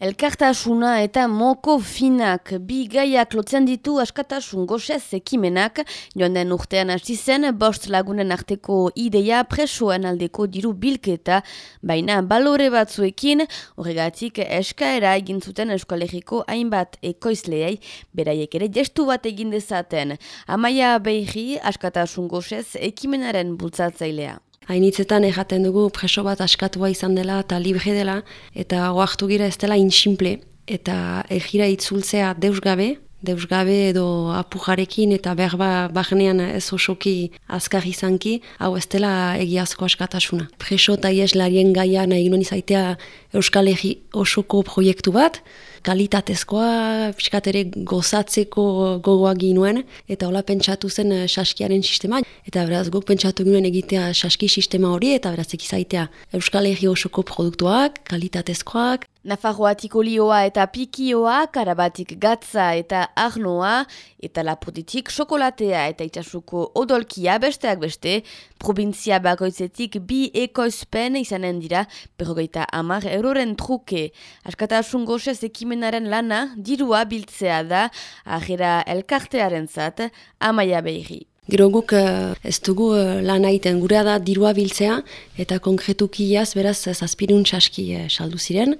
Elkartasuna eta moko finak bi gaiak lotzen ditu askatasun goxez ekimenak, joan den urtean hasi zen, bost lagunen arteko ideia presoen aldeko diru bilketa, baina balore batzuekin, horregatik eskaera egin zuten eskolegiko hainbat ekoizleei, beraiek ere gestu bat egin dezaten. Amaia behi askatasun goxez ekimenaren bultzatzailea. Hainitzetan erraten dugu preso bat askatua izan dela eta libre dela eta oartu gira ez dela inximple eta egira itzultzea deus gabe, deus gabe edo apujarekin eta berba bahnean ez osoki azkar izanki, hau ez dela egiazko askatasuna. Preso eta ieslarien gaia nahi nuen izaitea Euskal Egi osoko proiektu bat, kalitatezkoa, fiskat ere gozatzeko gogoa ginuen, eta hola pentsatu zen uh, saskiaren sistema. Eta beraz, guk pentsatu ginen egitea saski sistema hori, eta beraz, ekizaitea Euskal Herri osoko produktuak, kalitatezkoak, Nafarroatik olioa eta pikioa, karabatik gatza eta arnoa, eta laputitik xokolatea eta itxasuko odolkia besteak beste, provintzia bakoitzetik bi ekoizpen izanen dira, berrogeita amar euroren truke. Askatasun goxez ekimenaren lana, dirua biltzea da, ahera elkartearen zat, amaia behiri. Gero guk uh, ez dugu uh, lan aiten gurea da dirua biltzea eta konkretuki jaz beraz zazpirun txaski saldu ziren.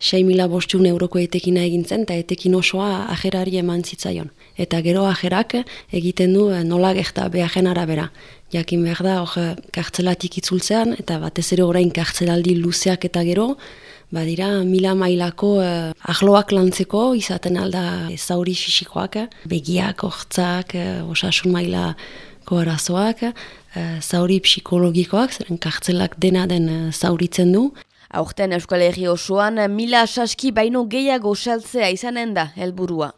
6 mila bostun euroko etekina egintzen eta etekin osoa ajerari eman zitzaion. Eta gero ajerak egiten du nola gehta behajen arabera. Jakin behar da, hor kartzelatik itzultzean eta batez ere orain kartzelaldi luzeak eta gero, badira mila mailako eh, ahloak lantzeko izaten alda zauri fisikoak, begiak, hortzak, eh, osasun maila arazoak, eh, zauri psikologikoak, zeren kartzelak dena den eh, zauritzen du. Aurten Euskal Herri osoan mila saski baino gehiago saltzea izanen da helburua.